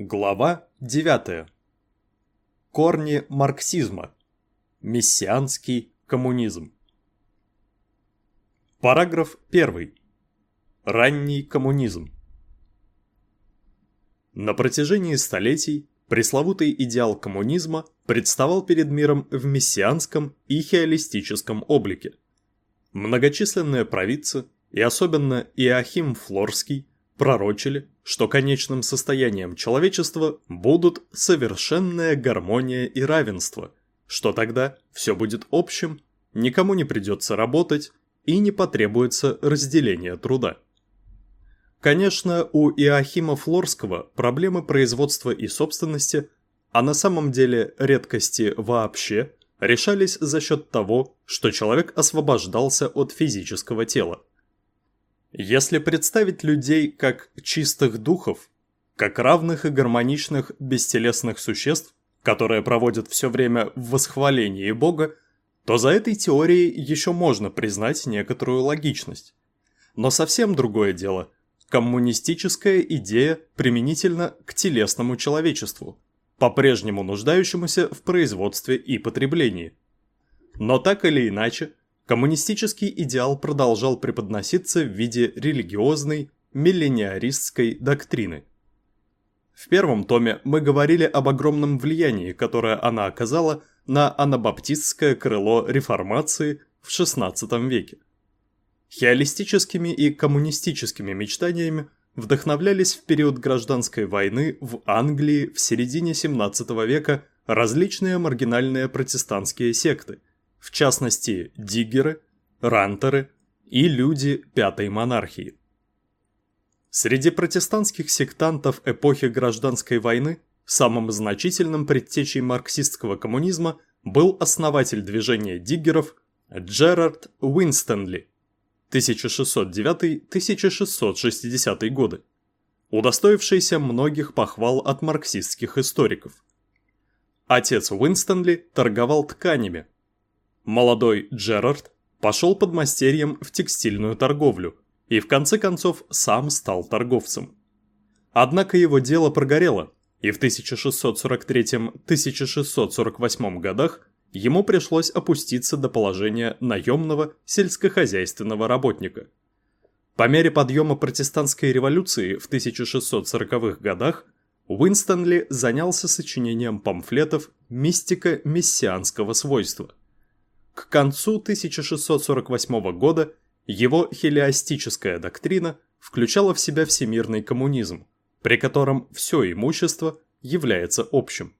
Глава 9. Корни марксизма. Мессианский коммунизм. Параграф 1. Ранний коммунизм. На протяжении столетий пресловутый идеал коммунизма представал перед миром в мессианском и хеолистическом облике. Многочисленные провидцы, и особенно Иоахим Флорский, пророчили, что конечным состоянием человечества будут совершенная гармония и равенство, что тогда все будет общим, никому не придется работать и не потребуется разделение труда. Конечно, у Иоахима Флорского проблемы производства и собственности, а на самом деле редкости вообще, решались за счет того, что человек освобождался от физического тела. Если представить людей как чистых духов, как равных и гармоничных бестелесных существ, которые проводят все время в восхвалении Бога, то за этой теорией еще можно признать некоторую логичность. Но совсем другое дело – коммунистическая идея применительно к телесному человечеству, по-прежнему нуждающемуся в производстве и потреблении. Но так или иначе, коммунистический идеал продолжал преподноситься в виде религиозной, миллениаристской доктрины. В первом томе мы говорили об огромном влиянии, которое она оказала на анабаптистское крыло реформации в XVI веке. Хеолистическими и коммунистическими мечтаниями вдохновлялись в период гражданской войны в Англии в середине XVII века различные маргинальные протестантские секты – в частности диггеры, рантеры и люди Пятой монархии. Среди протестантских сектантов эпохи Гражданской войны самым значительным предтечей марксистского коммунизма был основатель движения диггеров Джерард Уинстонли 1609-1660 годы, удостоившийся многих похвал от марксистских историков. Отец Уинстонли торговал тканями, Молодой Джерард пошел под мастерьем в текстильную торговлю и в конце концов сам стал торговцем. Однако его дело прогорело, и в 1643-1648 годах ему пришлось опуститься до положения наемного сельскохозяйственного работника. По мере подъема протестантской революции в 1640-х годах Уинстонли занялся сочинением памфлетов «Мистика мессианского свойства». К концу 1648 года его хелиастическая доктрина включала в себя всемирный коммунизм, при котором все имущество является общим.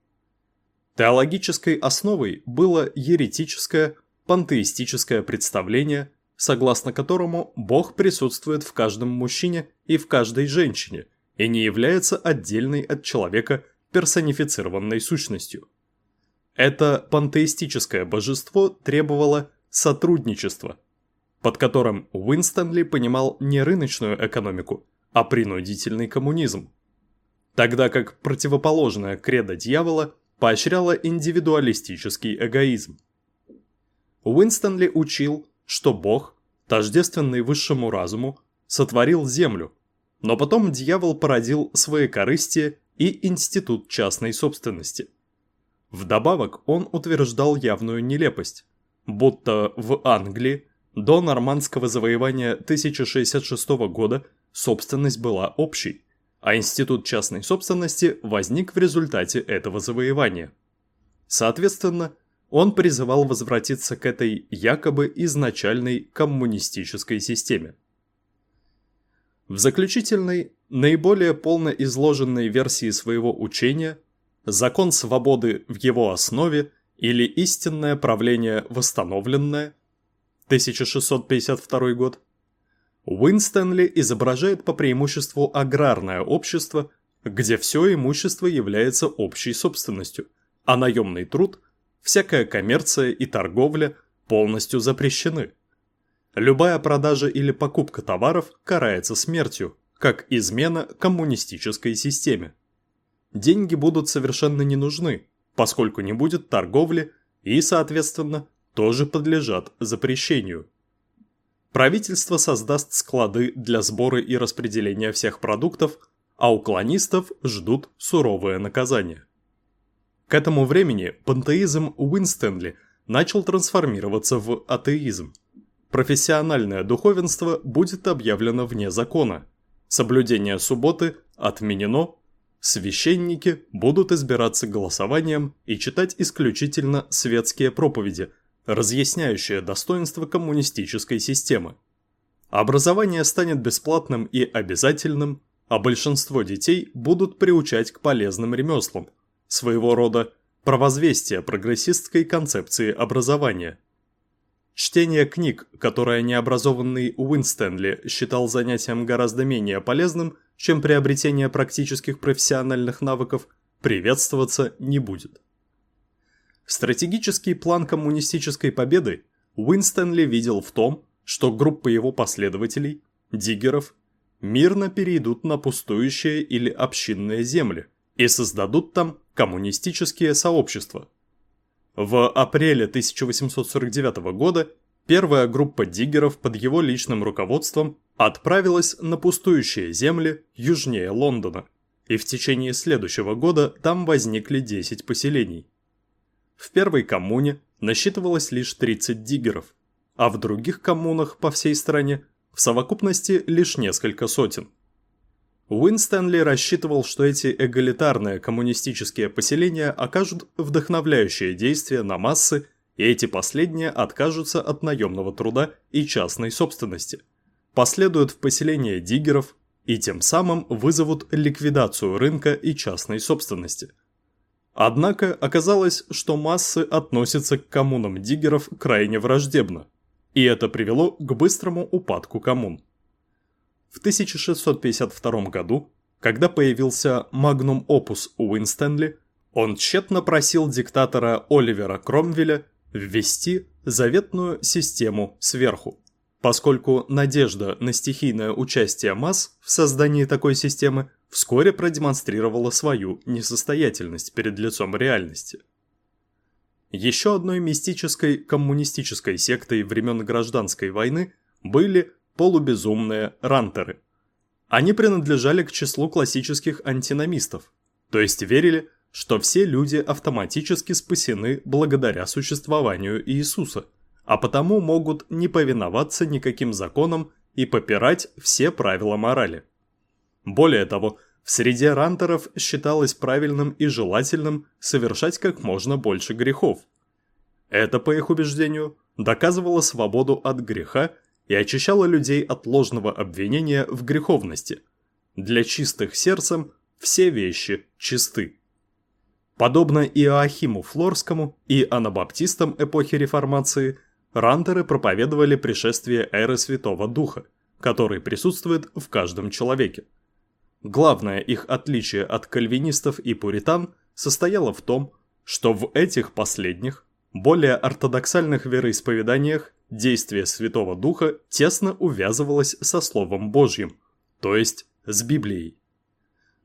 Теологической основой было еретическое, пантеистическое представление, согласно которому Бог присутствует в каждом мужчине и в каждой женщине и не является отдельной от человека персонифицированной сущностью. Это пантеистическое божество требовало сотрудничества, под которым Уинстонли понимал не рыночную экономику, а принудительный коммунизм. Тогда как противоположная кредо дьявола поощряла индивидуалистический эгоизм. Уинстонли учил, что Бог, тождественный высшему разуму, сотворил Землю, но потом дьявол породил свои корысти и институт частной собственности – Вдобавок он утверждал явную нелепость, будто в Англии до нормандского завоевания 1066 года собственность была общей, а институт частной собственности возник в результате этого завоевания. Соответственно, он призывал возвратиться к этой якобы изначальной коммунистической системе. В заключительной, наиболее полно изложенной версии своего учения – закон свободы в его основе или истинное правление восстановленное, 1652 год, Уинстонли изображает по преимуществу аграрное общество, где все имущество является общей собственностью, а наемный труд, всякая коммерция и торговля полностью запрещены. Любая продажа или покупка товаров карается смертью, как измена коммунистической системе деньги будут совершенно не нужны, поскольку не будет торговли и, соответственно, тоже подлежат запрещению. Правительство создаст склады для сбора и распределения всех продуктов, а уклонистов ждут суровое наказание. К этому времени пантеизм Уинстенли начал трансформироваться в атеизм. Профессиональное духовенство будет объявлено вне закона. Соблюдение субботы отменено. Священники будут избираться голосованием и читать исключительно светские проповеди, разъясняющие достоинства коммунистической системы. Образование станет бесплатным и обязательным, а большинство детей будут приучать к полезным ремеслам – своего рода провозвестие прогрессистской концепции образования. Чтение книг, которое необразованный Уинстенли считал занятием гораздо менее полезным, чем приобретение практических профессиональных навыков, приветствоваться не будет. Стратегический план коммунистической победы Уинстенли видел в том, что группа его последователей, диггеров, мирно перейдут на пустующие или общинные земли и создадут там коммунистические сообщества. В апреле 1849 года первая группа диггеров под его личным руководством отправилась на пустующие земли южнее Лондона, и в течение следующего года там возникли 10 поселений. В первой коммуне насчитывалось лишь 30 диггеров, а в других коммунах по всей стране в совокупности лишь несколько сотен – Уинстонли рассчитывал, что эти эгалитарные коммунистические поселения окажут вдохновляющее действие на массы, и эти последние откажутся от наемного труда и частной собственности, последуют в поселение диггеров и тем самым вызовут ликвидацию рынка и частной собственности. Однако оказалось, что массы относятся к коммунам диггеров крайне враждебно, и это привело к быстрому упадку коммун. В 1652 году, когда появился Magnum Opus Уинстенли, он тщетно просил диктатора Оливера Кромвеля ввести заветную систему сверху. Поскольку надежда на стихийное участие масс в создании такой системы вскоре продемонстрировала свою несостоятельность перед лицом реальности. Еще одной мистической коммунистической сектой времен Гражданской войны были полубезумные рантеры. Они принадлежали к числу классических антиномистов, то есть верили, что все люди автоматически спасены благодаря существованию Иисуса, а потому могут не повиноваться никаким законам и попирать все правила морали. Более того, в среде рантеров считалось правильным и желательным совершать как можно больше грехов. Это, по их убеждению, доказывало свободу от греха и очищала людей от ложного обвинения в греховности. Для чистых сердцем все вещи чисты. Подобно Иоахиму Флорскому и анабаптистам эпохи Реформации, рантеры проповедовали пришествие эры Святого Духа, который присутствует в каждом человеке. Главное их отличие от кальвинистов и пуритан состояло в том, что в этих последних, более ортодоксальных вероисповеданиях действие Святого Духа тесно увязывалось со Словом Божьим, то есть с Библией.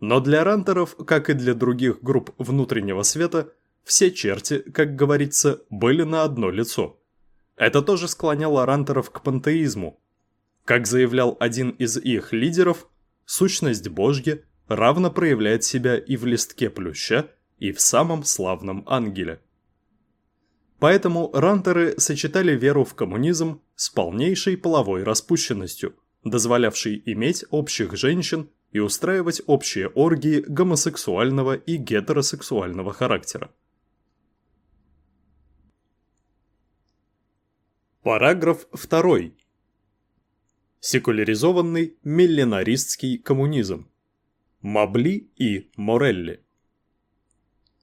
Но для рантеров, как и для других групп внутреннего света, все черти, как говорится, были на одно лицо. Это тоже склоняло рантеров к пантеизму. Как заявлял один из их лидеров, сущность Божья равно проявляет себя и в листке плюща, и в самом славном ангеле. Поэтому рантеры сочетали веру в коммунизм с полнейшей половой распущенностью, дозволявшей иметь общих женщин и устраивать общие оргии гомосексуального и гетеросексуального характера. Параграф 2. Секуляризованный миллинаристский коммунизм. Мабли и Морелли.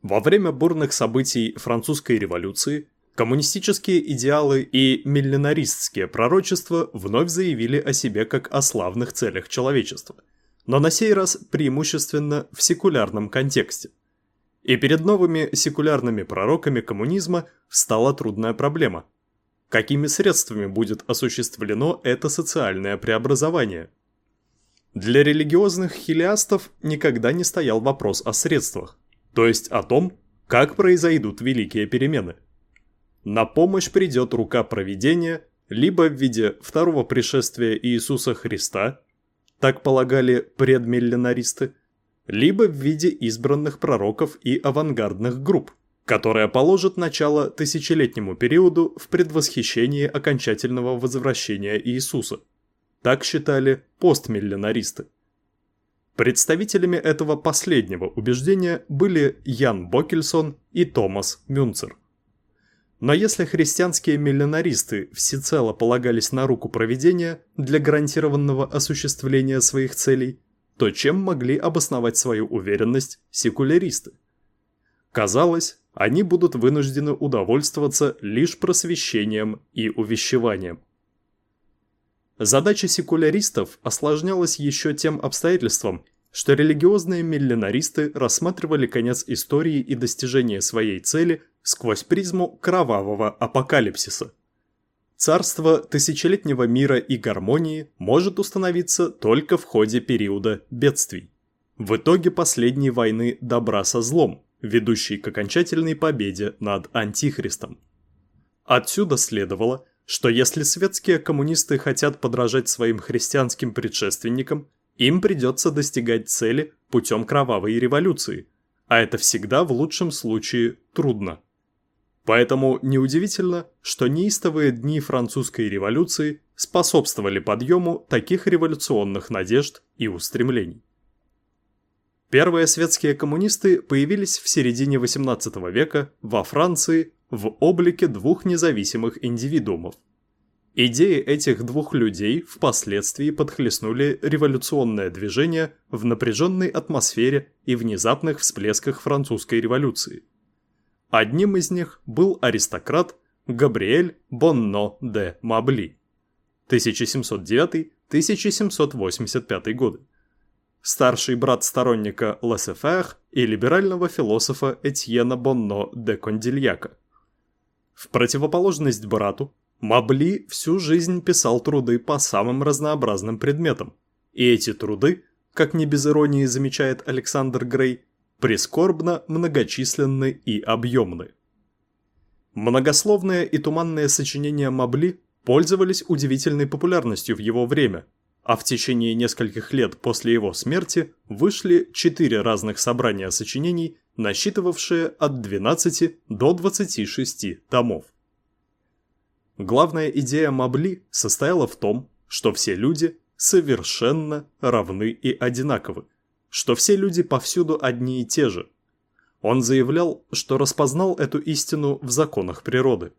Во время бурных событий французской революции коммунистические идеалы и миллинаристские пророчества вновь заявили о себе как о славных целях человечества, но на сей раз преимущественно в секулярном контексте. И перед новыми секулярными пророками коммунизма встала трудная проблема. Какими средствами будет осуществлено это социальное преобразование? Для религиозных хилиастов никогда не стоял вопрос о средствах то есть о том, как произойдут великие перемены. На помощь придет рука провидения, либо в виде второго пришествия Иисуса Христа, так полагали предмиллинаристы, либо в виде избранных пророков и авангардных групп, которая положит начало тысячелетнему периоду в предвосхищении окончательного возвращения Иисуса. Так считали постмиллинаристы. Представителями этого последнего убеждения были Ян Бокельсон и Томас Мюнцер. Но если христианские миллинаристы всецело полагались на руку проведения для гарантированного осуществления своих целей, то чем могли обосновать свою уверенность секуляристы? Казалось, они будут вынуждены удовольствоваться лишь просвещением и увещеванием. Задача секуляристов осложнялась еще тем обстоятельством, что религиозные миллинаристы рассматривали конец истории и достижение своей цели сквозь призму кровавого апокалипсиса. Царство тысячелетнего мира и гармонии может установиться только в ходе периода бедствий. В итоге последней войны добра со злом, ведущей к окончательной победе над Антихристом. Отсюда следовало, что если светские коммунисты хотят подражать своим христианским предшественникам, им придется достигать цели путем кровавой революции, а это всегда в лучшем случае трудно. Поэтому неудивительно, что неистовые дни французской революции способствовали подъему таких революционных надежд и устремлений. Первые светские коммунисты появились в середине XVIII века во Франции в облике двух независимых индивидуумов – Идеи этих двух людей впоследствии подхлестнули революционное движение в напряженной атмосфере и внезапных всплесках французской революции. Одним из них был аристократ Габриэль Бонно де Мабли 1709-1785 годы. Старший брат сторонника Лассефер и либерального философа Этьена Бонно де Кондильяка. В противоположность брату, Мабли всю жизнь писал труды по самым разнообразным предметам. И эти труды, как не без иронии замечает Александр Грей, прискорбно многочисленны и объемны. Многословные и туманные сочинения Мабли пользовались удивительной популярностью в его время, а в течение нескольких лет после его смерти вышли четыре разных собрания сочинений, насчитывавшие от 12 до 26 томов. Главная идея Мабли состояла в том, что все люди совершенно равны и одинаковы, что все люди повсюду одни и те же. Он заявлял, что распознал эту истину в законах природы.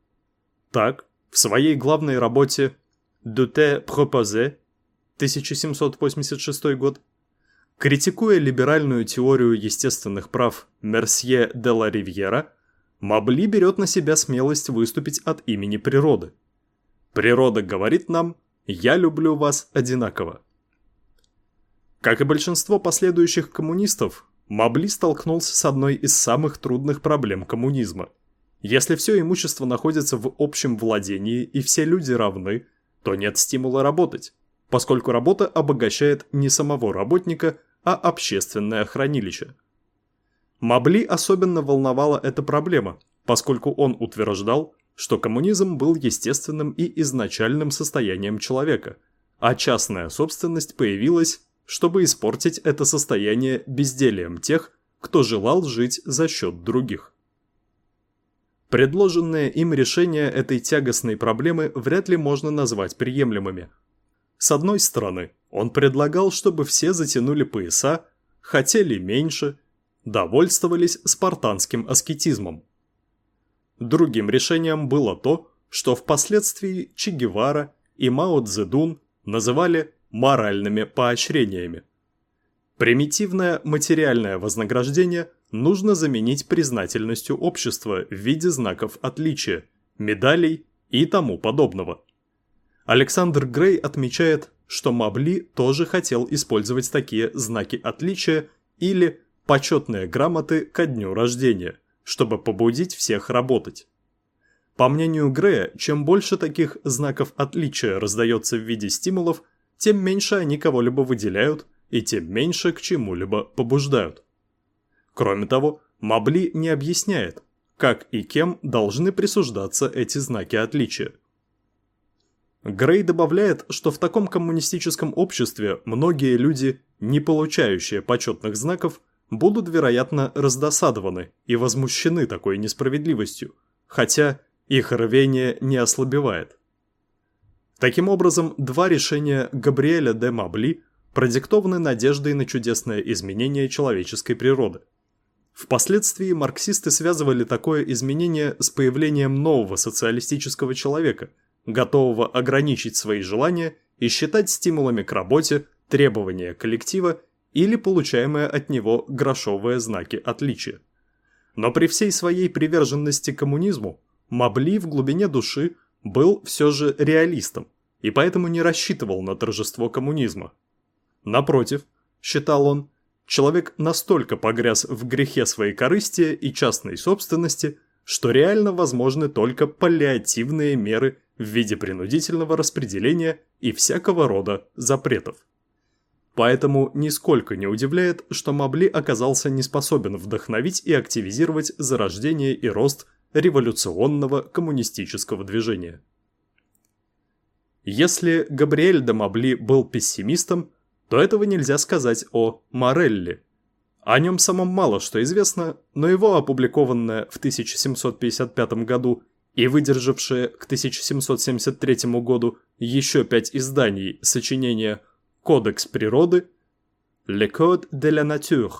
Так, в своей главной работе «Дute proposé» 1786 год, критикуя либеральную теорию естественных прав Мерсье де ла Ривьера, Мабли берет на себя смелость выступить от имени природы. Природа говорит нам «я люблю вас одинаково». Как и большинство последующих коммунистов, Мабли столкнулся с одной из самых трудных проблем коммунизма. Если все имущество находится в общем владении и все люди равны, то нет стимула работать, поскольку работа обогащает не самого работника, а общественное хранилище. Мабли особенно волновала эта проблема, поскольку он утверждал, что коммунизм был естественным и изначальным состоянием человека, а частная собственность появилась, чтобы испортить это состояние безделием тех, кто желал жить за счет других. Предложенные им решения этой тягостной проблемы вряд ли можно назвать приемлемыми. С одной стороны, он предлагал, чтобы все затянули пояса, хотели меньше довольствовались спартанским аскетизмом. Другим решением было то, что впоследствии Че Гевара и Мао Цзэдун называли моральными поощрениями. Примитивное материальное вознаграждение нужно заменить признательностью общества в виде знаков отличия, медалей и тому подобного. Александр Грей отмечает, что Мабли тоже хотел использовать такие знаки отличия или почетные грамоты ко дню рождения, чтобы побудить всех работать. По мнению Грея, чем больше таких знаков отличия раздается в виде стимулов, тем меньше они кого-либо выделяют и тем меньше к чему-либо побуждают. Кроме того, Мабли не объясняет, как и кем должны присуждаться эти знаки отличия. Грей добавляет, что в таком коммунистическом обществе многие люди не получающие почетных знаков, будут, вероятно, раздосадованы и возмущены такой несправедливостью, хотя их рвение не ослабевает. Таким образом, два решения Габриэля де Мабли продиктованы надеждой на чудесное изменение человеческой природы. Впоследствии марксисты связывали такое изменение с появлением нового социалистического человека, готового ограничить свои желания и считать стимулами к работе требования коллектива или получаемые от него грошовые знаки отличия. Но при всей своей приверженности коммунизму Мабли в глубине души был все же реалистом и поэтому не рассчитывал на торжество коммунизма. Напротив, считал он, человек настолько погряз в грехе своей корыстия и частной собственности, что реально возможны только паллиативные меры в виде принудительного распределения и всякого рода запретов. Поэтому нисколько не удивляет, что Мабли оказался не способен вдохновить и активизировать зарождение и рост революционного коммунистического движения. Если Габриэль де Мабли был пессимистом, то этого нельзя сказать о Морелли. О нем самом мало что известно, но его опубликованное в 1755 году и выдержавшее к 1773 году еще пять изданий сочинения «Кодекс природы» «Le Code de la Nature»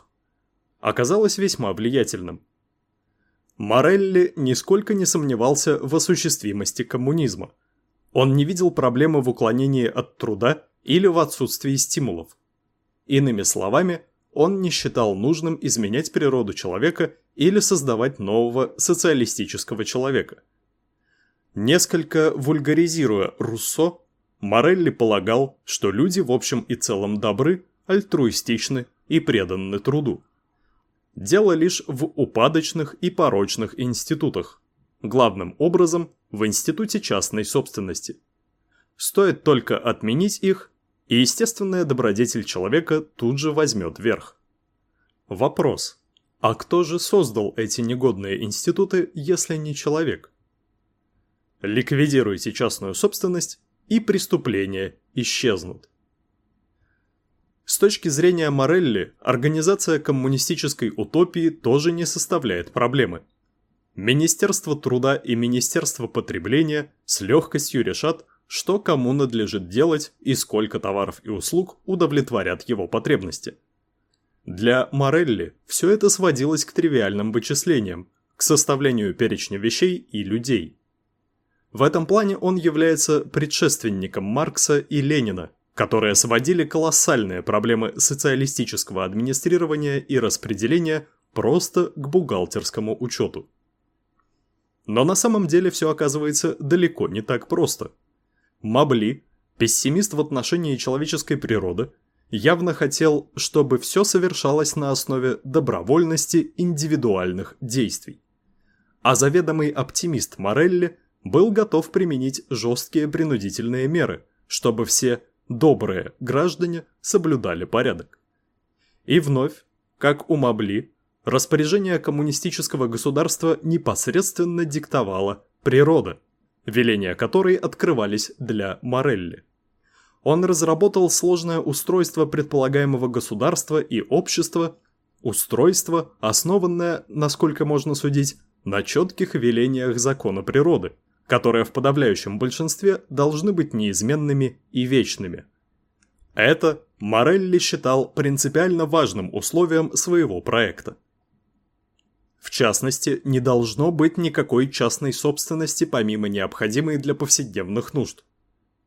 оказалось весьма влиятельным. Морелли нисколько не сомневался в осуществимости коммунизма. Он не видел проблемы в уклонении от труда или в отсутствии стимулов. Иными словами, он не считал нужным изменять природу человека или создавать нового социалистического человека. Несколько вульгаризируя Руссо, Морелли полагал, что люди в общем и целом добры, альтруистичны и преданы труду. Дело лишь в упадочных и порочных институтах, главным образом в институте частной собственности. Стоит только отменить их, и естественная добродетель человека тут же возьмет верх. Вопрос. А кто же создал эти негодные институты, если не человек? Ликвидируйте частную собственность, и преступления исчезнут. Точки зрения Морелли, организация коммунистической утопии тоже не составляет проблемы. Министерство труда и Министерство потребления с легкостью решат, что кому надлежит делать и сколько товаров и услуг удовлетворят его потребности. Для Морелли все это сводилось к тривиальным вычислениям, к составлению перечня вещей и людей. В этом плане он является предшественником Маркса и Ленина, которые сводили колоссальные проблемы социалистического администрирования и распределения просто к бухгалтерскому учету. Но на самом деле все оказывается далеко не так просто – Мабли, пессимист в отношении человеческой природы, явно хотел, чтобы все совершалось на основе добровольности индивидуальных действий. А заведомый оптимист Морелли был готов применить жесткие принудительные меры, чтобы все добрые граждане соблюдали порядок. И вновь, как у Мабли, распоряжение коммунистического государства непосредственно диктовала природа – веления которой открывались для Морелли. Он разработал сложное устройство предполагаемого государства и общества, устройство, основанное, насколько можно судить, на четких велениях закона природы, которые в подавляющем большинстве должны быть неизменными и вечными. Это Морелли считал принципиально важным условием своего проекта. В частности, не должно быть никакой частной собственности помимо необходимой для повседневных нужд.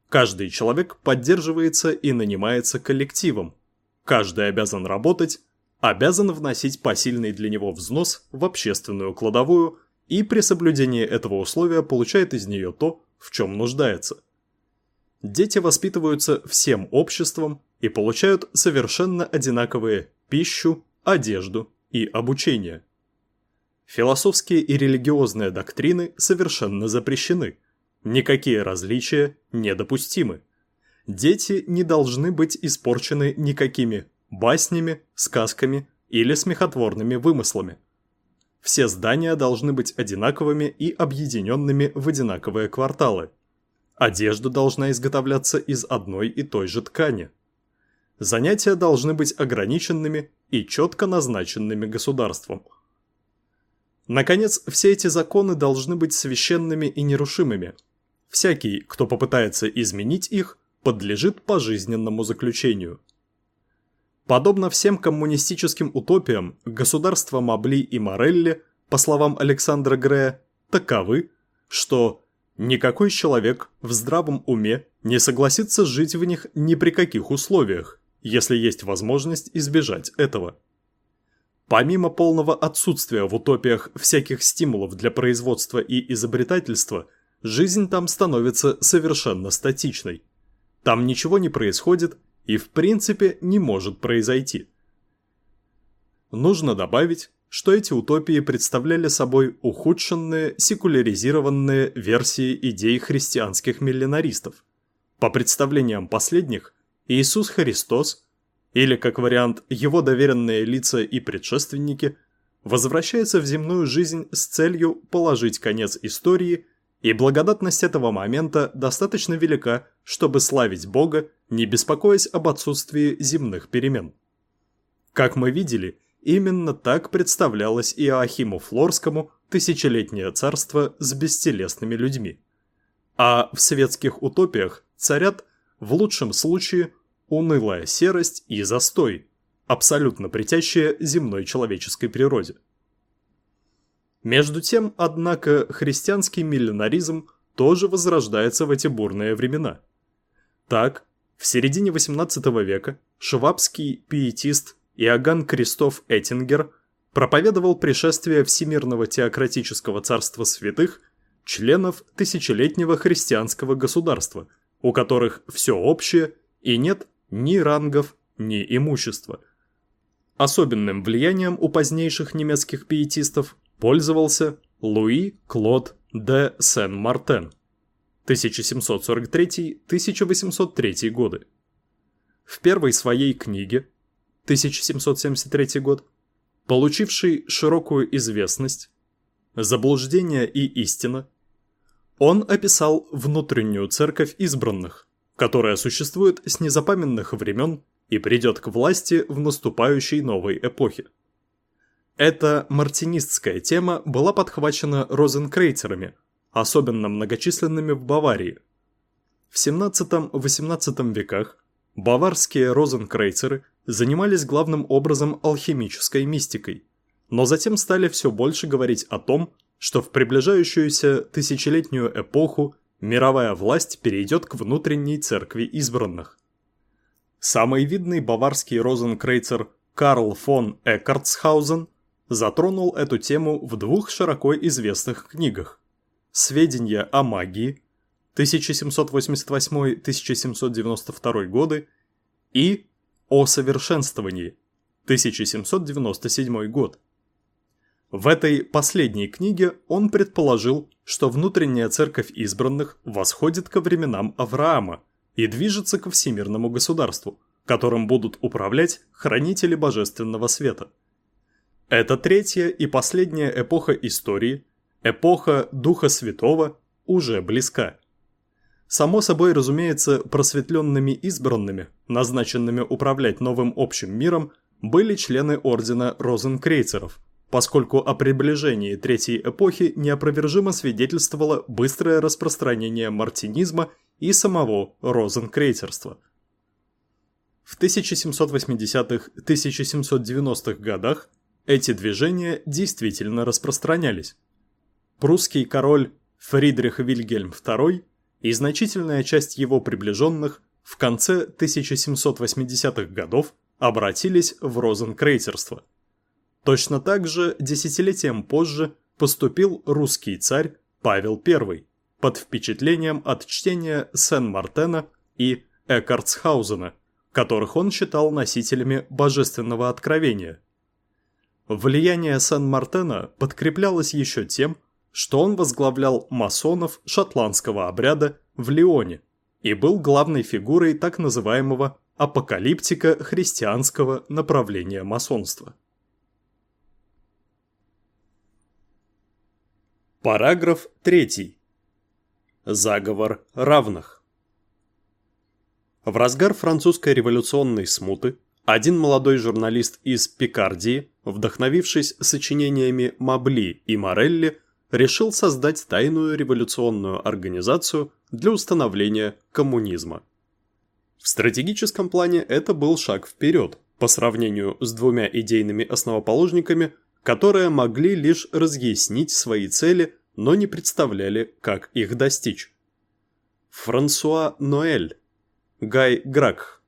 Каждый человек поддерживается и нанимается коллективом. Каждый обязан работать, обязан вносить посильный для него взнос в общественную кладовую и при соблюдении этого условия получает из нее то, в чем нуждается. Дети воспитываются всем обществом и получают совершенно одинаковые пищу, одежду и обучение. Философские и религиозные доктрины совершенно запрещены. Никакие различия недопустимы. Дети не должны быть испорчены никакими баснями, сказками или смехотворными вымыслами. Все здания должны быть одинаковыми и объединенными в одинаковые кварталы. Одежда должна изготовляться из одной и той же ткани. занятия должны быть ограниченными и четко назначенными государством. Наконец, все эти законы должны быть священными и нерушимыми. Всякий, кто попытается изменить их, подлежит пожизненному заключению. Подобно всем коммунистическим утопиям, государства Мабли и Морелли, по словам Александра Грея, таковы, что никакой человек в здравом уме не согласится жить в них ни при каких условиях, если есть возможность избежать этого. Помимо полного отсутствия в утопиях всяких стимулов для производства и изобретательства, жизнь там становится совершенно статичной. Там ничего не происходит и в принципе не может произойти. Нужно добавить, что эти утопии представляли собой ухудшенные, секуляризированные версии идей христианских миллинаристов. По представлениям последних, Иисус Христос, или как вариант его доверенные лица и предшественники, возвращается в земную жизнь с целью положить конец истории, и благодатность этого момента достаточно велика, чтобы славить Бога, не беспокоясь об отсутствии земных перемен. Как мы видели, Именно так представлялось Иоахиму Флорскому тысячелетнее царство с бестелесными людьми. А в светских утопиях царят, в лучшем случае, унылая серость и застой, абсолютно притящие земной человеческой природе. Между тем, однако, христианский миллинаризм тоже возрождается в эти бурные времена. Так, в середине XVIII века швабский пиетист Иоганн Кристоф Эттингер проповедовал пришествие Всемирного теократического царства святых членов тысячелетнего христианского государства, у которых все общее и нет ни рангов, ни имущества. Особенным влиянием у позднейших немецких пиетистов пользовался Луи Клод де Сен-Мартен 1743-1803 годы. В первой своей книге 1773 год, получивший широкую известность, «Заблуждение и истина», он описал внутреннюю церковь избранных, которая существует с незапамятных времен и придет к власти в наступающей новой эпохе. Эта мартинистская тема была подхвачена розенкрейцерами, особенно многочисленными в Баварии. В 17-18 веках баварские розенкрейцеры занимались главным образом алхимической мистикой, но затем стали все больше говорить о том, что в приближающуюся тысячелетнюю эпоху мировая власть перейдет к внутренней церкви избранных. Самый видный баварский розенкрейцер Карл фон Эккартсхаузен затронул эту тему в двух широко известных книгах «Сведения о магии» 1788-1792 годы и о совершенствовании, 1797 год. В этой последней книге он предположил, что внутренняя церковь избранных восходит ко временам Авраама и движется ко всемирному государству, которым будут управлять хранители божественного света. Это третья и последняя эпоха истории, эпоха Духа Святого, уже близка. Само собой, разумеется, просветленными избранными, назначенными управлять новым общим миром, были члены ордена розенкрейцеров, поскольку о приближении Третьей эпохи неопровержимо свидетельствовало быстрое распространение мартинизма и самого розенкрейцерства. В 1780-1790-х годах эти движения действительно распространялись. Прусский король Фридрих Вильгельм II и значительная часть его приближенных в конце 1780-х годов обратились в розенкрейцерство. Точно так же десятилетием позже поступил русский царь Павел I под впечатлением от чтения Сен-Мартена и Эккартсхаузена, которых он считал носителями божественного откровения. Влияние Сен-Мартена подкреплялось еще тем, что он возглавлял масонов шотландского обряда в Лионе и был главной фигурой так называемого апокалиптика христианского направления масонства. Параграф 3. Заговор равных. В разгар французской революционной смуты один молодой журналист из Пикардии, вдохновившись сочинениями Мабли и Морелли, решил создать тайную революционную организацию для установления коммунизма. В стратегическом плане это был шаг вперед по сравнению с двумя идейными основоположниками, которые могли лишь разъяснить свои цели, но не представляли, как их достичь. Франсуа Ноэль, Гай Грак,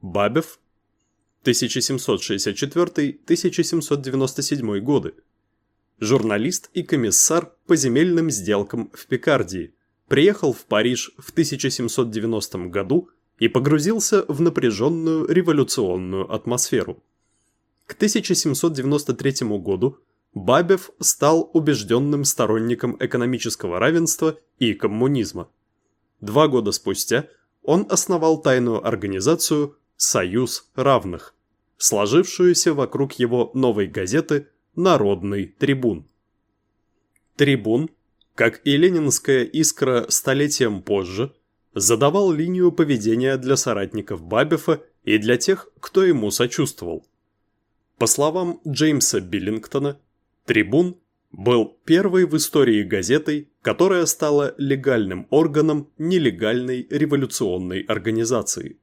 Бабев 1764-1797 годы. Журналист и комиссар по земельным сделкам в Пикардии. Приехал в Париж в 1790 году и погрузился в напряженную революционную атмосферу. К 1793 году Бабев стал убежденным сторонником экономического равенства и коммунизма. Два года спустя он основал тайную организацию «Союз равных», сложившуюся вокруг его новой газеты «Народный трибун». Трибун, как и ленинская искра столетием позже, задавал линию поведения для соратников Бабефа и для тех, кто ему сочувствовал. По словам Джеймса Биллингтона, «Трибун» был первой в истории газетой, которая стала легальным органом нелегальной революционной организации.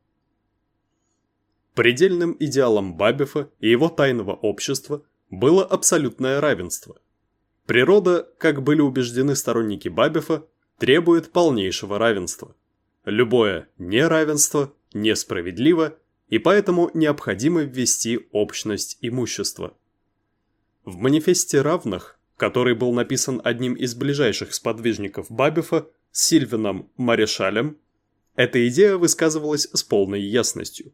Предельным идеалом Бабефа и его тайного общества было абсолютное равенство. Природа, как были убеждены сторонники Бабефа, требует полнейшего равенства. Любое неравенство несправедливо, и поэтому необходимо ввести общность имущества. В манифесте равных, который был написан одним из ближайших сподвижников Бабефа, Сильвином Марешалем, эта идея высказывалась с полной ясностью.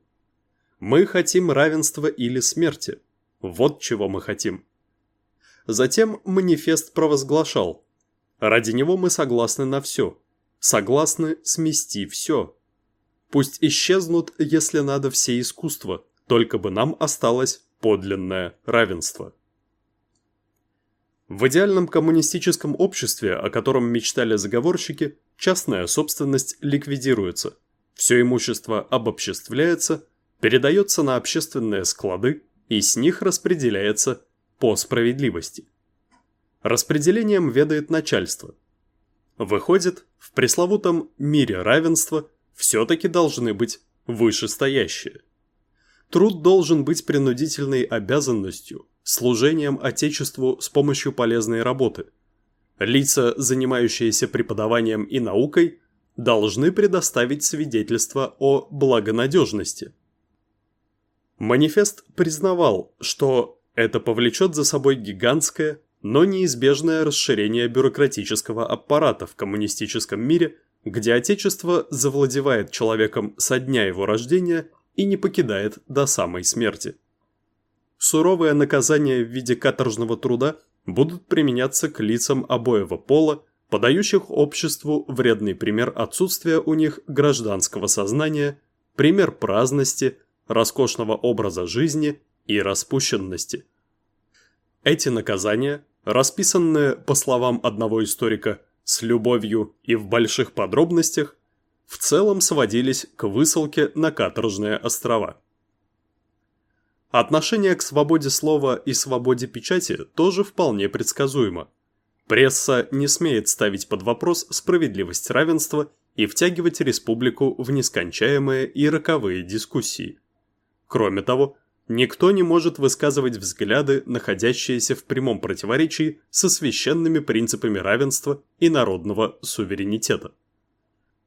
Мы хотим равенства или смерти. Вот чего мы хотим. Затем манифест провозглашал. Ради него мы согласны на все. Согласны смести все. Пусть исчезнут, если надо, все искусства, только бы нам осталось подлинное равенство. В идеальном коммунистическом обществе, о котором мечтали заговорщики, частная собственность ликвидируется, все имущество обобществляется – передается на общественные склады и с них распределяется по справедливости. Распределением ведает начальство. Выходит, в пресловутом мире равенства все-таки должны быть вышестоящие. Труд должен быть принудительной обязанностью, служением Отечеству с помощью полезной работы. Лица, занимающиеся преподаванием и наукой, должны предоставить свидетельство о благонадежности – Манифест признавал, что это повлечет за собой гигантское, но неизбежное расширение бюрократического аппарата в коммунистическом мире, где Отечество завладевает человеком со дня его рождения и не покидает до самой смерти. Суровые наказания в виде каторжного труда будут применяться к лицам обоего пола, подающих обществу вредный пример отсутствия у них гражданского сознания, пример праздности – роскошного образа жизни и распущенности. Эти наказания, расписанные, по словам одного историка, с любовью и в больших подробностях, в целом сводились к высылке на каторжные острова. Отношение к свободе слова и свободе печати тоже вполне предсказуемо. Пресса не смеет ставить под вопрос справедливость равенства и втягивать республику в нескончаемые и роковые дискуссии. Кроме того, никто не может высказывать взгляды, находящиеся в прямом противоречии со священными принципами равенства и народного суверенитета.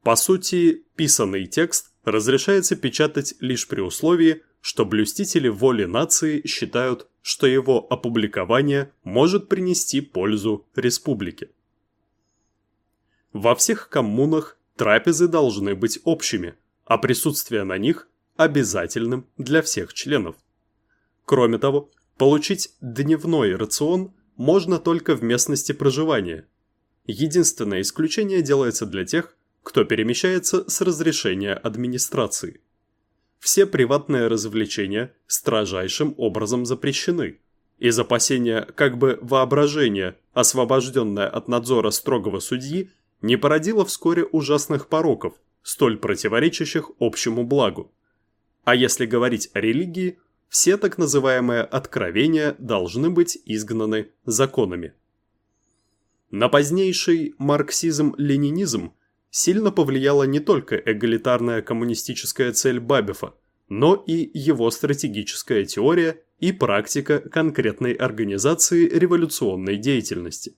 По сути, писанный текст разрешается печатать лишь при условии, что блюстители воли нации считают, что его опубликование может принести пользу республике. Во всех коммунах трапезы должны быть общими, а присутствие на них обязательным для всех членов. Кроме того, получить дневной рацион можно только в местности проживания. Единственное исключение делается для тех, кто перемещается с разрешения администрации. Все приватные развлечения строжайшим образом запрещены. Из опасения как бы воображения, освобожденное от надзора строгого судьи, не породило вскоре ужасных пороков – столь противоречащих общему благу. А если говорить о религии, все так называемые откровения должны быть изгнаны законами. На позднейший марксизм-ленинизм сильно повлияла не только эгалитарная коммунистическая цель Бабефа, но и его стратегическая теория и практика конкретной организации революционной деятельности.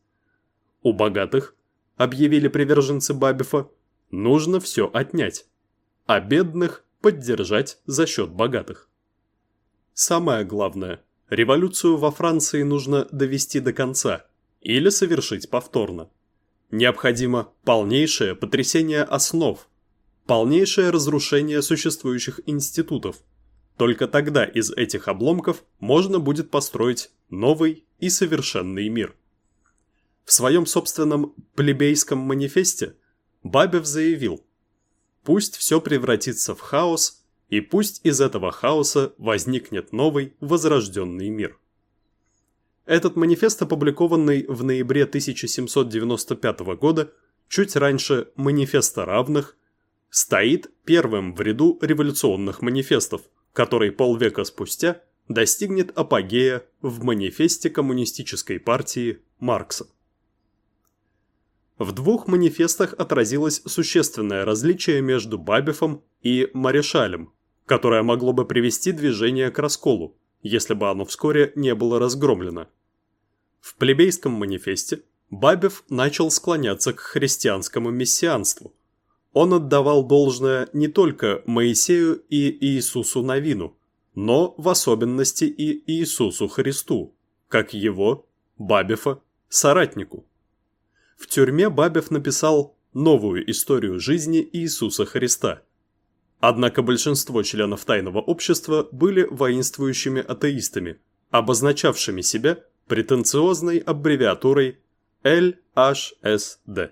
У богатых, объявили приверженцы Бабефа, нужно все отнять, а бедных поддержать за счет богатых. Самое главное, революцию во Франции нужно довести до конца или совершить повторно. Необходимо полнейшее потрясение основ, полнейшее разрушение существующих институтов. Только тогда из этих обломков можно будет построить новый и совершенный мир. В своем собственном плебейском манифесте Бабев заявил – Пусть все превратится в хаос, и пусть из этого хаоса возникнет новый, возрожденный мир. Этот манифест, опубликованный в ноябре 1795 года, чуть раньше «Манифеста равных», стоит первым в ряду революционных манифестов, который полвека спустя достигнет апогея в манифесте Коммунистической партии Маркса. В двух манифестах отразилось существенное различие между Бабефом и Марешалем, которое могло бы привести движение к расколу, если бы оно вскоре не было разгромлено. В плебейском манифесте Бабев начал склоняться к христианскому мессианству. Он отдавал должное не только Моисею и Иисусу Навину, но в особенности и Иисусу Христу, как его, Бабефа, соратнику. В тюрьме Бабев написал новую историю жизни Иисуса Христа. Однако большинство членов тайного общества были воинствующими атеистами, обозначавшими себя претенциозной аббревиатурой LHSD.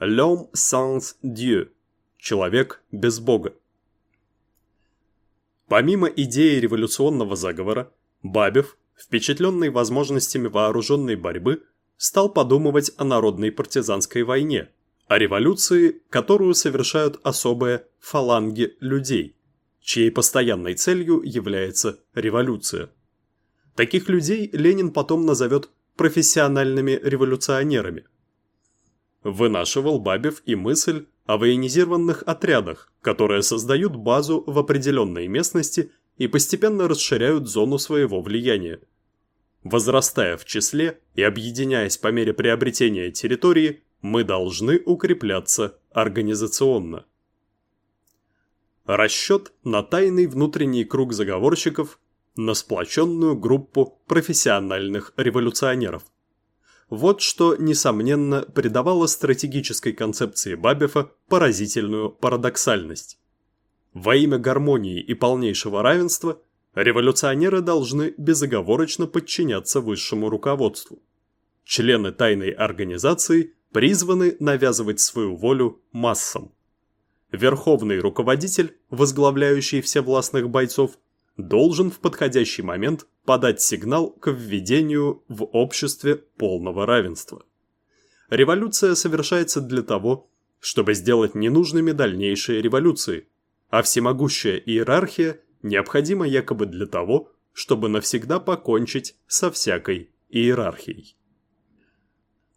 L'homme sans Dieu – человек без Бога. Помимо идеи революционного заговора, Бабев, впечатленный возможностями вооруженной борьбы, стал подумывать о народной партизанской войне, о революции, которую совершают особые фаланги людей, чьей постоянной целью является революция. Таких людей Ленин потом назовет профессиональными революционерами. Вынашивал Бабев и мысль о военизированных отрядах, которые создают базу в определенной местности и постепенно расширяют зону своего влияния – Возрастая в числе и объединяясь по мере приобретения территории, мы должны укрепляться организационно. Расчет на тайный внутренний круг заговорщиков, на сплоченную группу профессиональных революционеров. Вот что, несомненно, придавало стратегической концепции Бабефа поразительную парадоксальность. Во имя гармонии и полнейшего равенства – Революционеры должны безоговорочно подчиняться высшему руководству. Члены тайной организации призваны навязывать свою волю массам. Верховный руководитель, возглавляющий всевластных бойцов, должен в подходящий момент подать сигнал к введению в обществе полного равенства. Революция совершается для того, чтобы сделать ненужными дальнейшие революции, а всемогущая иерархия необходимо якобы для того, чтобы навсегда покончить со всякой иерархией.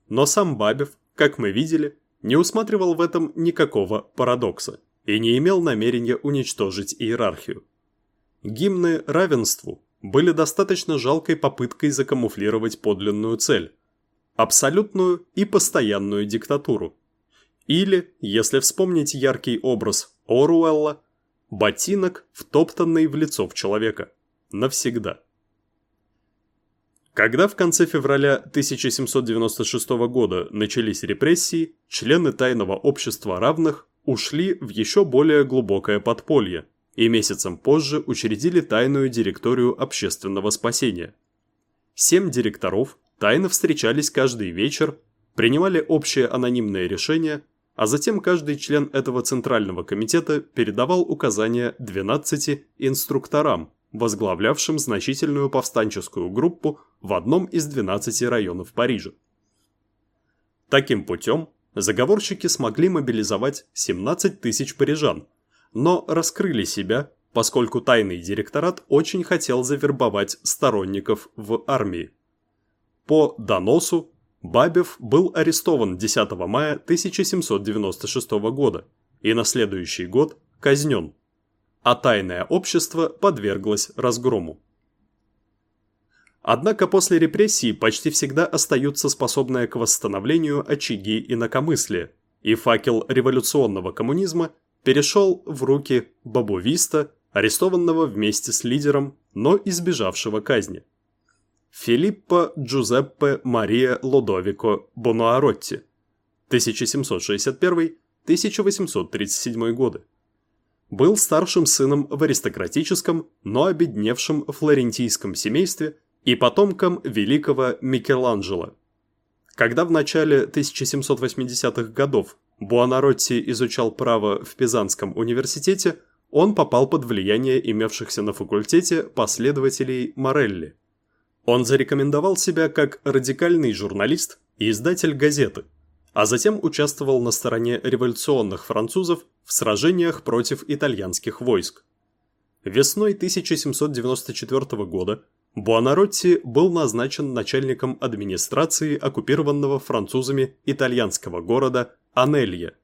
Но сам Бабев, как мы видели, не усматривал в этом никакого парадокса и не имел намерения уничтожить иерархию. Гимны равенству были достаточно жалкой попыткой закамуфлировать подлинную цель – абсолютную и постоянную диктатуру. Или, если вспомнить яркий образ Оруэлла, Ботинок, втоптанный в лицо в человека. Навсегда. Когда в конце февраля 1796 года начались репрессии, члены тайного общества равных ушли в еще более глубокое подполье и месяцем позже учредили тайную директорию общественного спасения. Семь директоров тайно встречались каждый вечер, принимали общее анонимное решение а затем каждый член этого Центрального комитета передавал указания 12 инструкторам, возглавлявшим значительную повстанческую группу в одном из 12 районов Парижа. Таким путем заговорщики смогли мобилизовать 17 тысяч парижан, но раскрыли себя, поскольку тайный директорат очень хотел завербовать сторонников в армии. По доносу Бабев был арестован 10 мая 1796 года и на следующий год казнен, а тайное общество подверглось разгрому. Однако после репрессий почти всегда остаются способные к восстановлению очаги инакомыслия, и факел революционного коммунизма перешел в руки бабовиста, арестованного вместе с лидером, но избежавшего казни. Филиппо Джузеппе Мария Лодовико Бонуаротти, 1761-1837 годы. Был старшим сыном в аристократическом, но обедневшем флорентийском семействе и потомком великого Микеланджело. Когда в начале 1780-х годов Буонаротти изучал право в Пизанском университете, он попал под влияние имевшихся на факультете последователей Морелли. Он зарекомендовал себя как радикальный журналист и издатель газеты, а затем участвовал на стороне революционных французов в сражениях против итальянских войск. Весной 1794 года Буонаротти был назначен начальником администрации оккупированного французами итальянского города Анелья.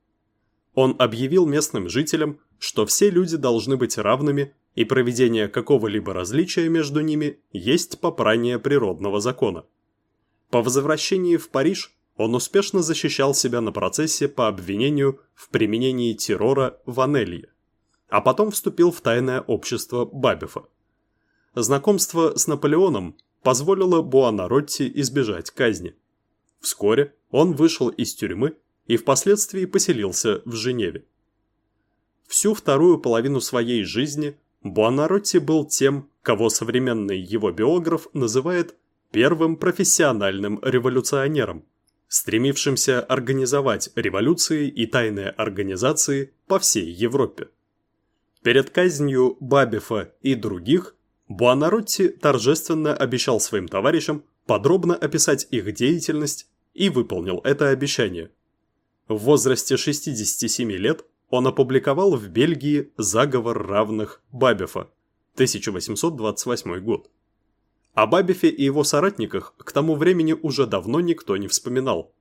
Он объявил местным жителям, что все люди должны быть равными и проведение какого-либо различия между ними есть попрание природного закона. По возвращении в Париж он успешно защищал себя на процессе по обвинению в применении террора в Анелье, а потом вступил в тайное общество Бабефа. Знакомство с Наполеоном позволило Буонаротти избежать казни. Вскоре он вышел из тюрьмы и впоследствии поселился в Женеве. Всю вторую половину своей жизни Буонаротти был тем, кого современный его биограф называет первым профессиональным революционером, стремившимся организовать революции и тайные организации по всей Европе. Перед казнью Бабефа и других Буонаротти торжественно обещал своим товарищам подробно описать их деятельность и выполнил это обещание. В возрасте 67 лет он опубликовал в Бельгии «Заговор равных Бабефа» 1828 год. О Бабефе и его соратниках к тому времени уже давно никто не вспоминал.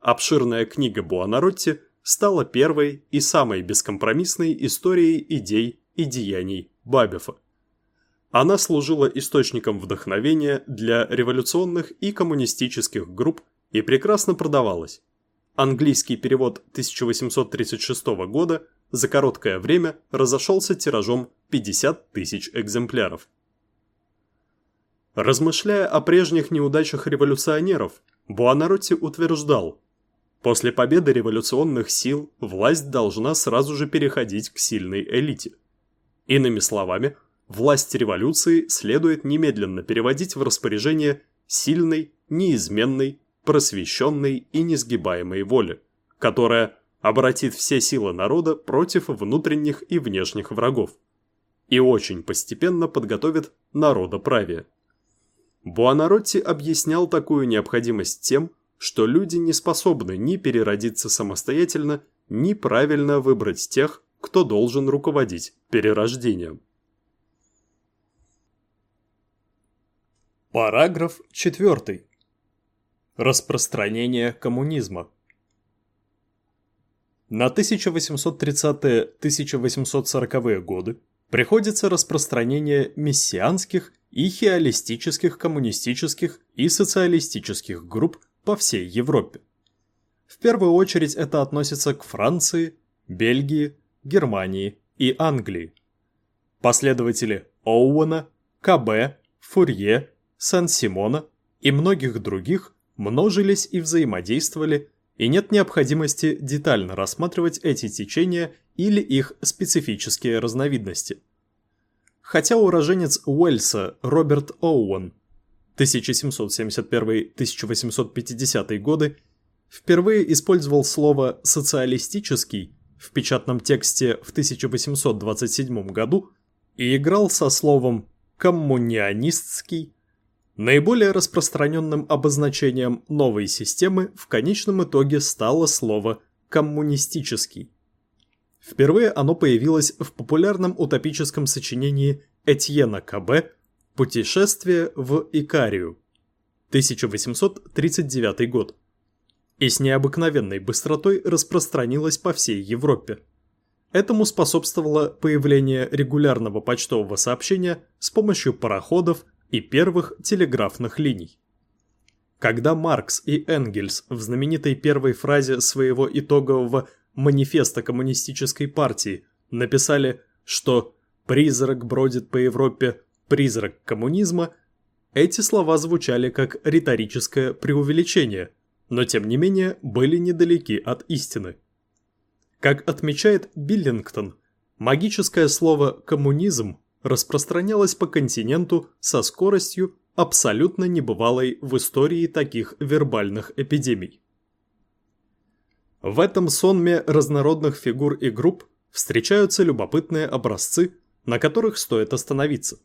Обширная книга Буонаротти стала первой и самой бескомпромиссной историей идей и деяний Бабефа. Она служила источником вдохновения для революционных и коммунистических групп и прекрасно продавалась. Английский перевод 1836 года за короткое время разошелся тиражом 50 тысяч экземпляров. Размышляя о прежних неудачах революционеров, Буонаротти утверждал, после победы революционных сил власть должна сразу же переходить к сильной элите. Иными словами, власть революции следует немедленно переводить в распоряжение сильной, неизменной, просвещенной и несгибаемой воли, которая обратит все силы народа против внутренних и внешних врагов и очень постепенно подготовит народоправие. Буонаротти объяснял такую необходимость тем, что люди не способны ни переродиться самостоятельно, ни правильно выбрать тех, кто должен руководить перерождением. Параграф 4. Распространение коммунизма На 1830-1840-е годы приходится распространение мессианских и хиалистических коммунистических и социалистических групп по всей Европе. В первую очередь это относится к Франции, Бельгии, Германии и Англии. Последователи Оуэна, КБ, Фурье, Сан-Симона и многих других множились и взаимодействовали, и нет необходимости детально рассматривать эти течения или их специфические разновидности. Хотя уроженец Уэльса Роберт Оуэн 1771-1850 годы впервые использовал слово «социалистический» в печатном тексте в 1827 году и играл со словом «коммунионистский», Наиболее распространенным обозначением новой системы в конечном итоге стало слово «коммунистический». Впервые оно появилось в популярном утопическом сочинении Этьена Кабе «Путешествие в Икарию» 1839 год и с необыкновенной быстротой распространилось по всей Европе. Этому способствовало появление регулярного почтового сообщения с помощью пароходов и первых телеграфных линий. Когда Маркс и Энгельс в знаменитой первой фразе своего итогового манифеста коммунистической партии написали, что «призрак бродит по Европе, призрак коммунизма», эти слова звучали как риторическое преувеличение, но тем не менее были недалеки от истины. Как отмечает Биллингтон, магическое слово «коммунизм» распространялось по континенту со скоростью, абсолютно небывалой в истории таких вербальных эпидемий. В этом сонме разнородных фигур и групп встречаются любопытные образцы, на которых стоит остановиться.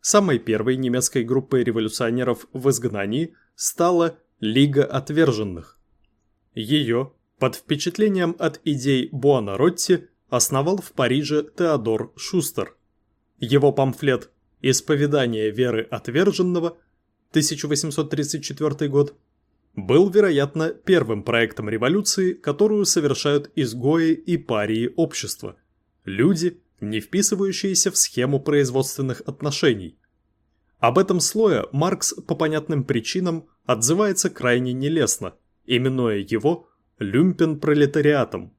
Самой первой немецкой группой революционеров в изгнании стала Лига отверженных. Ее, под впечатлением от идей Буонаротти, основал в Париже Теодор Шустер. Его памфлет «Исповедание веры отверженного» 1834 год был, вероятно, первым проектом революции, которую совершают изгои и парии общества. Люди, не вписывающиеся в схему производственных отношений. Об этом слое Маркс по понятным причинам отзывается крайне нелестно, именуя его люмпен-пролетариатом.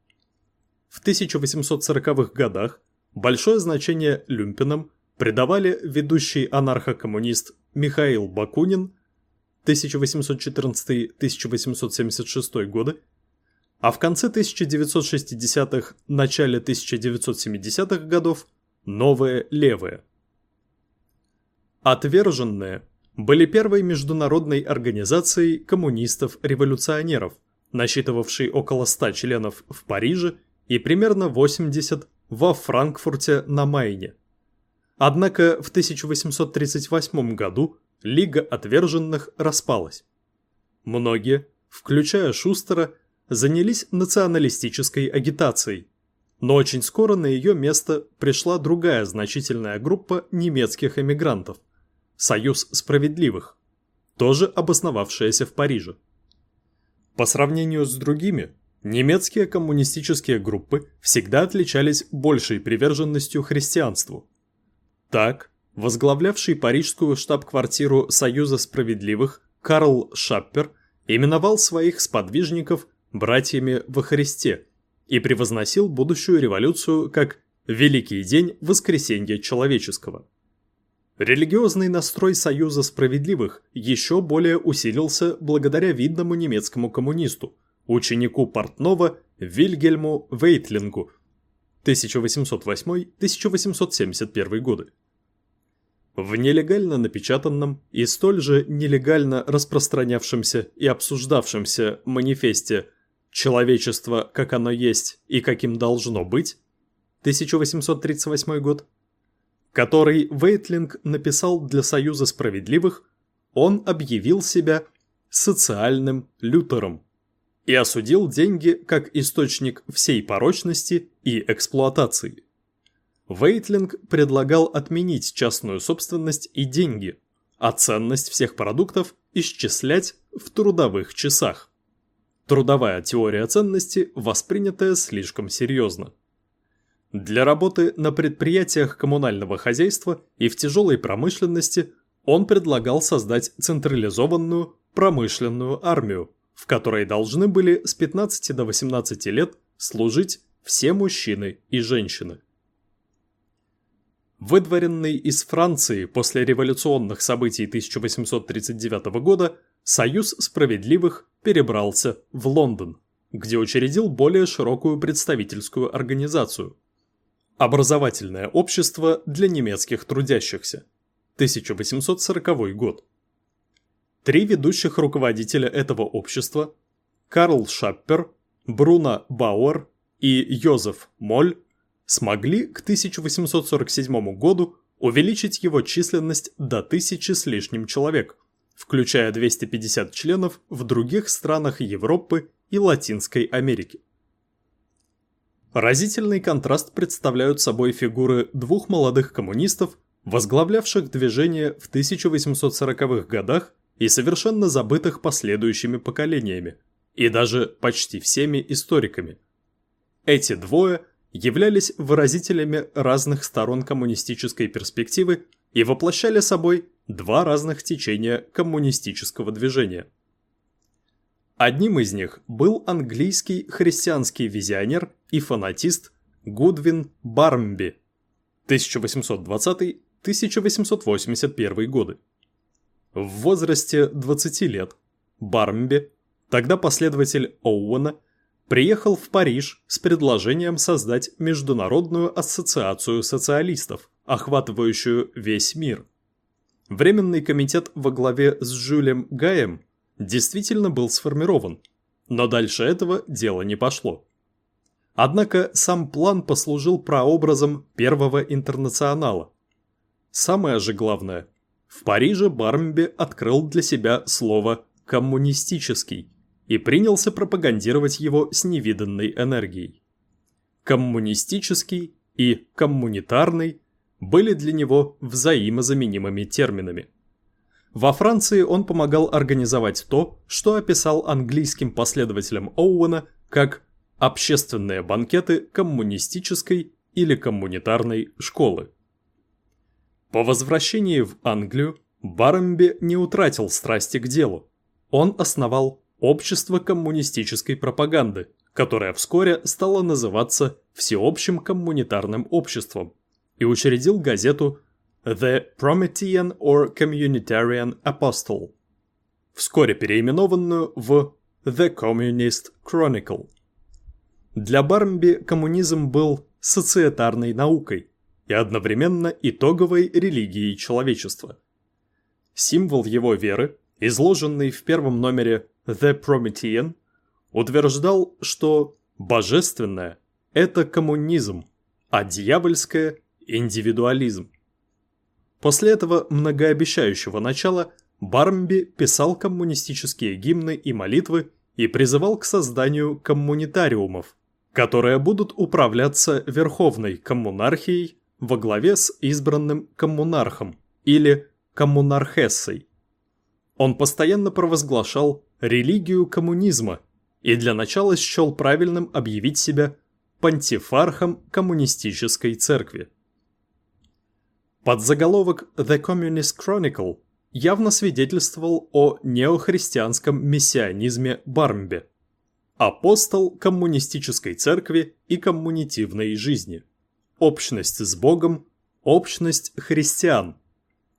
В 1840-х годах большое значение люмпенам придавали ведущий анархокоммунист Михаил Бакунин 1814-1876 годы, а в конце 1960-х, начале 1970-х годов новые левые. Отверженные были первой международной организацией коммунистов-революционеров, насчитывавшей около 100 членов в Париже и примерно 80 во Франкфурте на Майне. Однако в 1838 году Лига отверженных распалась. Многие, включая Шустера, занялись националистической агитацией, но очень скоро на ее место пришла другая значительная группа немецких эмигрантов – Союз справедливых, тоже обосновавшаяся в Париже. По сравнению с другими, немецкие коммунистические группы всегда отличались большей приверженностью христианству. Так, возглавлявший парижскую штаб-квартиру Союза справедливых Карл Шаппер именовал своих сподвижников «братьями во Христе» и превозносил будущую революцию как «великий день воскресенья человеческого». Религиозный настрой Союза справедливых еще более усилился благодаря видному немецкому коммунисту, ученику портного Вильгельму Вейтлингу 1808-1871 годы. В нелегально напечатанном и столь же нелегально распространявшемся и обсуждавшемся манифесте «Человечество, как оно есть и каким должно быть» 1838 год, который Вейтлинг написал для Союза справедливых, он объявил себя социальным лютером и осудил деньги как источник всей порочности и эксплуатации. Вейтлинг предлагал отменить частную собственность и деньги, а ценность всех продуктов исчислять в трудовых часах. Трудовая теория ценности, воспринятая слишком серьезно. Для работы на предприятиях коммунального хозяйства и в тяжелой промышленности он предлагал создать централизованную промышленную армию, в которой должны были с 15 до 18 лет служить все мужчины и женщины. Выдворенный из Франции после революционных событий 1839 года, Союз справедливых перебрался в Лондон, где учредил более широкую представительскую организацию. Образовательное общество для немецких трудящихся. 1840 год. Три ведущих руководителя этого общества – Карл Шаппер, Бруно Бауэр и Йозеф Моль смогли к 1847 году увеличить его численность до тысячи с лишним человек, включая 250 членов в других странах Европы и Латинской Америки. Разительный контраст представляют собой фигуры двух молодых коммунистов, возглавлявших движение в 1840-х годах и совершенно забытых последующими поколениями, и даже почти всеми историками. Эти двое являлись выразителями разных сторон коммунистической перспективы и воплощали собой два разных течения коммунистического движения. Одним из них был английский христианский визионер и фанатист Гудвин Бармби 1820-1881 годы. В возрасте 20 лет Бармби, тогда последователь Оуэна, приехал в Париж с предложением создать Международную ассоциацию социалистов, охватывающую весь мир. Временный комитет во главе с Жюлем Гаем действительно был сформирован, но дальше этого дело не пошло. Однако сам план послужил прообразом первого интернационала. Самое же главное, в Париже Бармби открыл для себя слово «коммунистический» и принялся пропагандировать его с невиданной энергией. Коммунистический и коммунитарный были для него взаимозаменимыми терминами. Во Франции он помогал организовать то, что описал английским последователям Оуэна как «общественные банкеты коммунистической или коммунитарной школы». По возвращении в Англию Барамби не утратил страсти к делу. Он основал Общество коммунистической пропаганды, которое вскоре стало называться Всеобщим коммунитарным обществом, и учредил газету The Promethean or Communitarian Apostle, вскоре переименованную в The Communist Chronicle. Для Бармби коммунизм был социетарной наукой и одновременно итоговой религией человечества. Символ его веры, изложенный в первом номере The Promethean, утверждал, что божественное – это коммунизм, а дьявольское – индивидуализм. После этого многообещающего начала Бармби писал коммунистические гимны и молитвы и призывал к созданию коммунитариумов, которые будут управляться верховной коммунархией во главе с избранным коммунархом или коммунархессой. Он постоянно провозглашал религию коммунизма и для начала счел правильным объявить себя пантифархом коммунистической церкви. Подзаголовок «The Communist Chronicle» явно свидетельствовал о неохристианском мессианизме Бармбе, апостол коммунистической церкви и коммунитивной жизни, общность с Богом, общность христиан,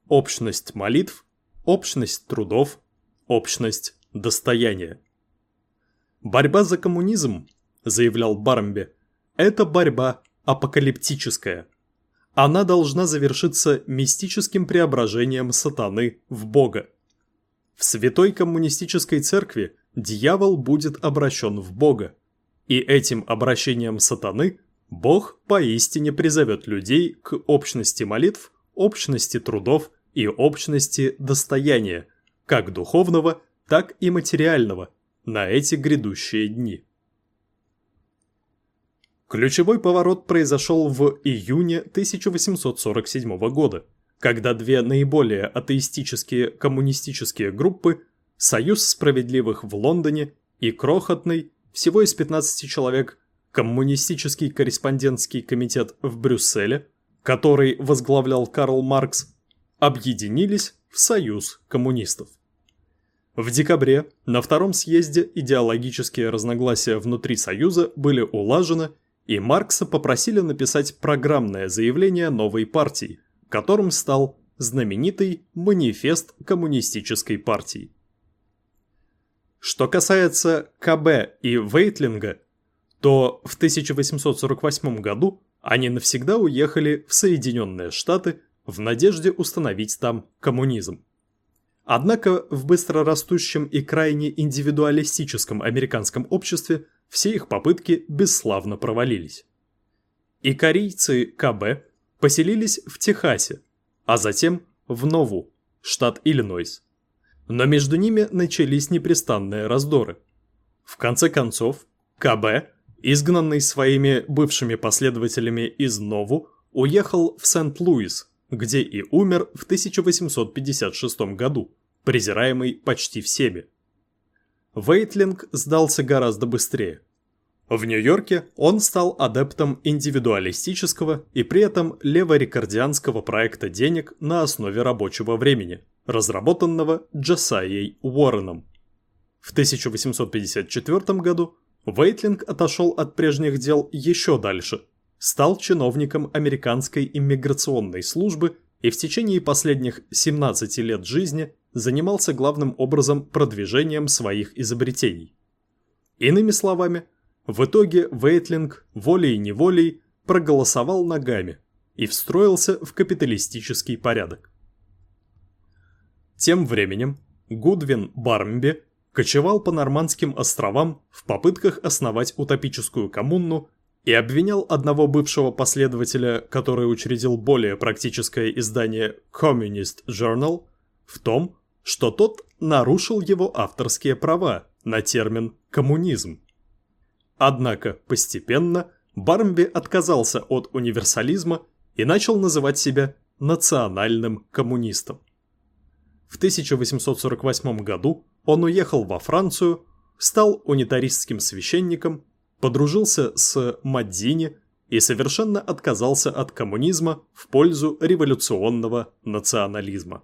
общность молитв, общность трудов, общность достояния. Борьба за коммунизм, заявлял Бармбе, это борьба апокалиптическая – она должна завершиться мистическим преображением сатаны в Бога. В святой коммунистической церкви дьявол будет обращен в Бога, и этим обращением сатаны Бог поистине призовет людей к общности молитв, общности трудов и общности достояния, как духовного, так и материального, на эти грядущие дни. Ключевой поворот произошел в июне 1847 года, когда две наиболее атеистические коммунистические группы «Союз справедливых в Лондоне» и крохотный, всего из 15 человек, Коммунистический корреспондентский комитет в Брюсселе, который возглавлял Карл Маркс, объединились в Союз коммунистов. В декабре на втором съезде идеологические разногласия внутри Союза были улажены и Маркса попросили написать программное заявление новой партии, которым стал знаменитый манифест коммунистической партии. Что касается КБ и Вейтлинга, то в 1848 году они навсегда уехали в Соединенные Штаты в надежде установить там коммунизм. Однако в быстрорастущем и крайне индивидуалистическом американском обществе все их попытки бесславно провалились. И корейцы КБ поселились в Техасе, а затем в Нову, штат Иллинойс. Но между ними начались непрестанные раздоры. В конце концов, КБ, изгнанный своими бывшими последователями из Нову, уехал в Сент-Луис, где и умер в 1856 году, презираемый почти всеми. Вейтлинг сдался гораздо быстрее. В Нью-Йорке он стал адептом индивидуалистического и при этом леворикардианского проекта денег на основе рабочего времени, разработанного Джасайей Уорреном. В 1854 году Вейтлинг отошел от прежних дел еще дальше, стал чиновником американской иммиграционной службы и в течение последних 17 лет жизни занимался главным образом продвижением своих изобретений. Иными словами, в итоге Вейтлинг волей-неволей проголосовал ногами и встроился в капиталистический порядок. Тем временем Гудвин Бармби кочевал по Нормандским островам в попытках основать утопическую коммуну и обвинял одного бывшего последователя, который учредил более практическое издание Communist Journal, в том, что тот нарушил его авторские права на термин «коммунизм». Однако постепенно Бармби отказался от универсализма и начал называть себя национальным коммунистом. В 1848 году он уехал во Францию, стал унитаристским священником, подружился с Мадзини и совершенно отказался от коммунизма в пользу революционного национализма.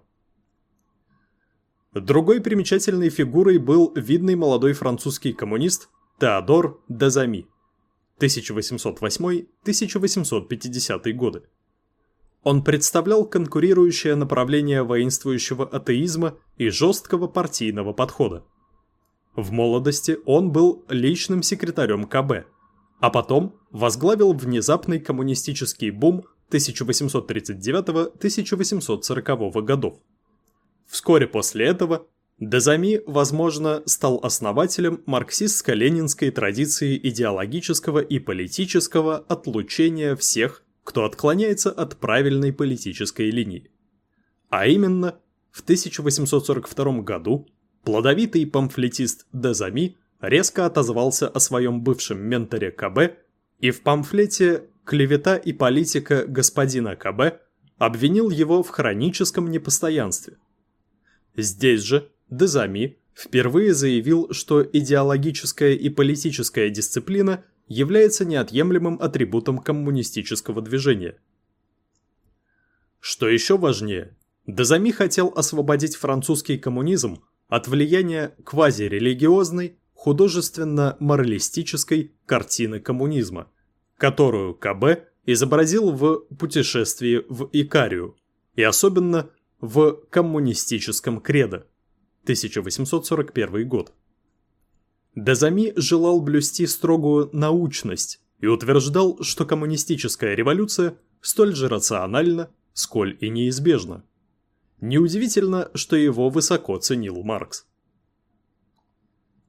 Другой примечательной фигурой был видный молодой французский коммунист Теодор Дезами 1808-1850 годы. Он представлял конкурирующее направление воинствующего атеизма и жесткого партийного подхода. В молодости он был личным секретарем КБ, а потом возглавил внезапный коммунистический бум 1839-1840 годов. Вскоре после этого Дезами, возможно, стал основателем марксистско-ленинской традиции идеологического и политического отлучения всех, кто отклоняется от правильной политической линии. А именно, в 1842 году плодовитый памфлетист Дезами резко отозвался о своем бывшем менторе КБ и в памфлете «Клевета и политика господина КБ» обвинил его в хроническом непостоянстве. Здесь же Дезами впервые заявил, что идеологическая и политическая дисциплина является неотъемлемым атрибутом коммунистического движения. Что еще важнее, Дезами хотел освободить французский коммунизм от влияния квазирелигиозной, художественно-моралистической картины коммунизма, которую КБ изобразил в «Путешествии в Икарию» и особенно в «Коммунистическом кредо» 1841 год. Дезами желал блюсти строгую научность и утверждал, что коммунистическая революция столь же рациональна, сколь и неизбежна. Неудивительно, что его высоко ценил Маркс.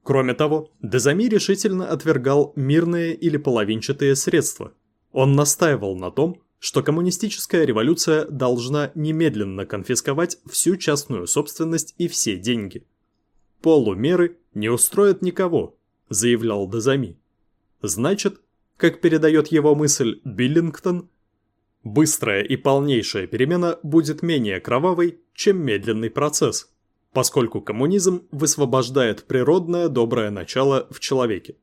Кроме того, Дезами решительно отвергал мирные или половинчатые средства. Он настаивал на том, что коммунистическая революция должна немедленно конфисковать всю частную собственность и все деньги. «Полумеры не устроят никого», – заявлял Дезами. Значит, как передает его мысль Биллингтон, Быстрая и полнейшая перемена будет менее кровавой, чем медленный процесс, поскольку коммунизм высвобождает природное доброе начало в человеке.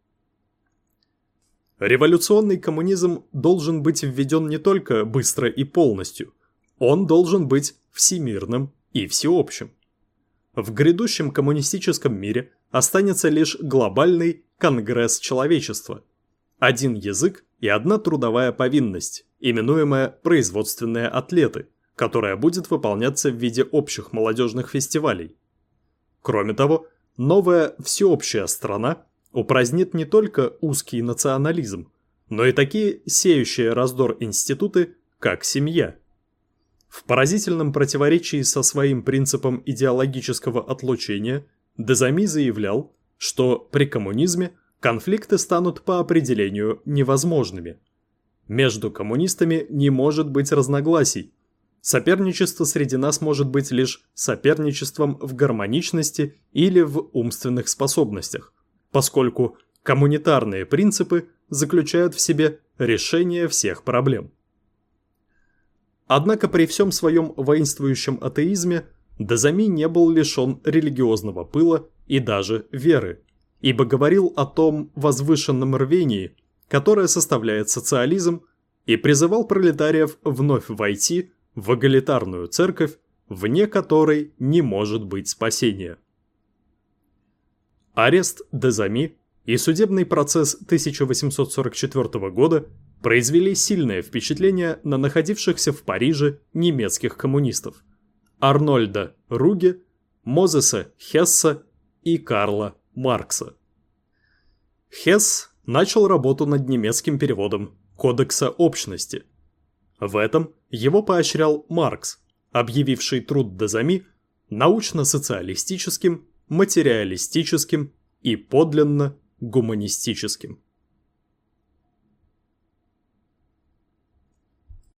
Революционный коммунизм должен быть введен не только быстро и полностью, он должен быть всемирным и всеобщим. В грядущем коммунистическом мире останется лишь глобальный конгресс человечества. Один язык и одна трудовая повинность, именуемая «производственные атлеты», которая будет выполняться в виде общих молодежных фестивалей. Кроме того, новая всеобщая страна упразднит не только узкий национализм, но и такие сеющие раздор институты, как семья. В поразительном противоречии со своим принципом идеологического отлучения Дезами заявлял, что при коммунизме конфликты станут по определению невозможными. Между коммунистами не может быть разногласий. Соперничество среди нас может быть лишь соперничеством в гармоничности или в умственных способностях, поскольку коммунитарные принципы заключают в себе решение всех проблем. Однако при всем своем воинствующем атеизме Дезами не был лишен религиозного пыла и даже веры, ибо говорил о том возвышенном рвении, которое составляет социализм, и призывал пролетариев вновь войти в эгалитарную церковь, вне которой не может быть спасения. Арест Дезами и судебный процесс 1844 года произвели сильное впечатление на находившихся в Париже немецких коммунистов Арнольда Руге, Мозеса Хесса и Карла Маркса. Хесс начал работу над немецким переводом Кодекса общности. В этом его поощрял Маркс, объявивший труд Дезами научно-социалистическим, материалистическим и подлинно гуманистическим.